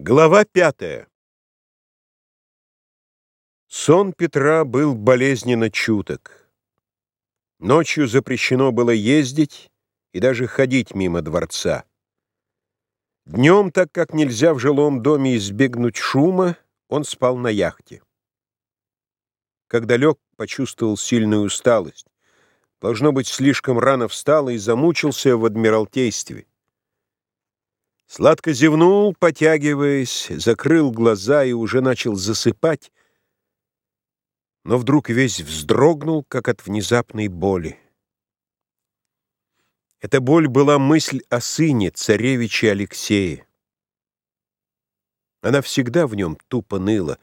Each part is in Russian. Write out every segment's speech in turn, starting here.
Глава пятая Сон Петра был болезненно чуток. Ночью запрещено было ездить и даже ходить мимо дворца. Днем, так как нельзя в жилом доме избегнуть шума, он спал на яхте. Когда лег, почувствовал сильную усталость. Должно быть, слишком рано встал и замучился в Адмиралтействе. Сладко зевнул, потягиваясь, закрыл глаза и уже начал засыпать, но вдруг весь вздрогнул, как от внезапной боли. Эта боль была мысль о сыне, царевиче Алексее. Она всегда в нем тупо ныла,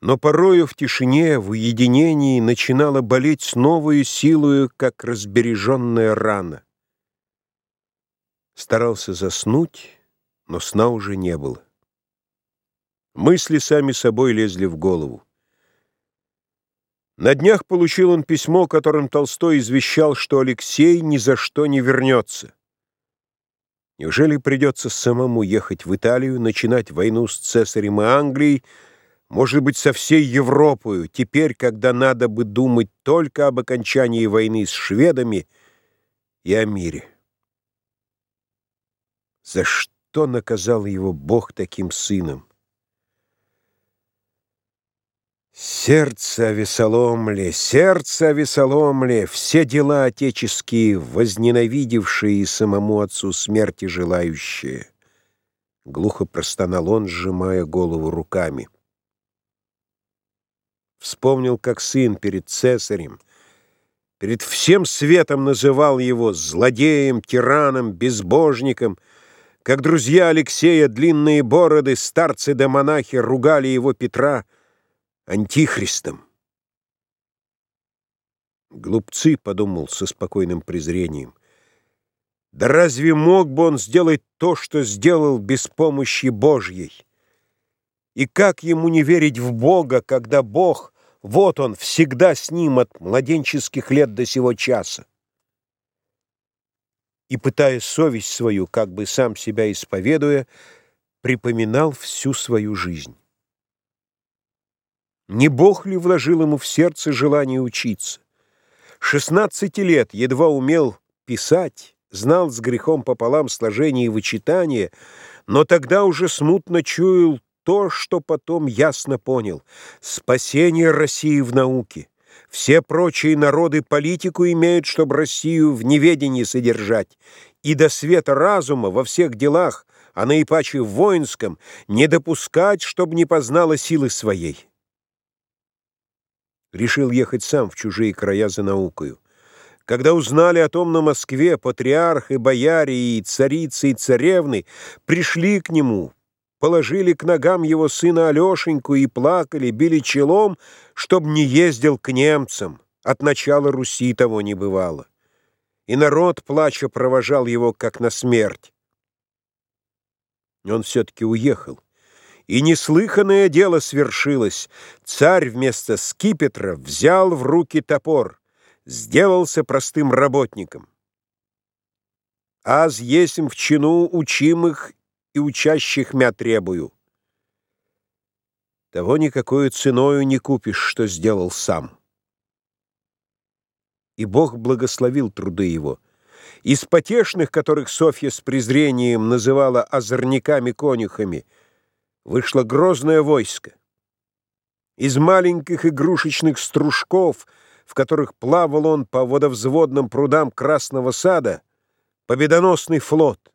но порою в тишине, в уединении начинала болеть с новою силою, как разбереженная рана. Старался заснуть, но сна уже не было. Мысли сами собой лезли в голову. На днях получил он письмо, которым Толстой извещал, что Алексей ни за что не вернется. Неужели придется самому ехать в Италию, начинать войну с цесарем и Англией, может быть, со всей Европою, теперь, когда надо бы думать только об окончании войны с шведами и о мире? За что? Что наказал его Бог таким сыном. Сердце Авесоломле, сердце Авесоломле, все дела отеческие, возненавидевшие самому отцу смерти желающие. Глухо простонал он, сжимая голову руками. Вспомнил, как сын перед цесарем, перед всем светом называл его злодеем, тираном, безбожником — как друзья Алексея, длинные бороды, старцы да монахи ругали его Петра антихристом. Глупцы, — подумал со спокойным презрением, — да разве мог бы он сделать то, что сделал без помощи Божьей? И как ему не верить в Бога, когда Бог, вот он, всегда с ним от младенческих лет до сего часа? И, пытая совесть свою, как бы сам себя исповедуя, припоминал всю свою жизнь. Не Бог ли вложил ему в сердце желание учиться? Шестнадцати лет едва умел писать, знал с грехом пополам сложение и вычитание, но тогда уже смутно чуял то, что потом ясно понял — спасение России в науке. Все прочие народы политику имеют, чтобы Россию в неведении содержать, и до света разума во всех делах, а наипаче в воинском, не допускать, чтобы не познала силы своей. Решил ехать сам в чужие края за наукою. Когда узнали о том на Москве, патриарх и бояре, и царицы, и царевны пришли к нему, положили к ногам его сына Алешеньку и плакали, били челом, чтоб не ездил к немцам. От начала Руси того не бывало. И народ, плача, провожал его, как на смерть. Он все-таки уехал. И неслыханное дело свершилось. Царь вместо скипетра взял в руки топор, сделался простым работником. Аз есмь в чину учимых и учащих мя требую. Того никакой ценою не купишь, что сделал сам. И Бог благословил труды его. Из потешных, которых Софья с презрением называла озорниками-конюхами, вышло грозное войско. Из маленьких игрушечных стружков, в которых плавал он по водовзводным прудам Красного сада, победоносный флот.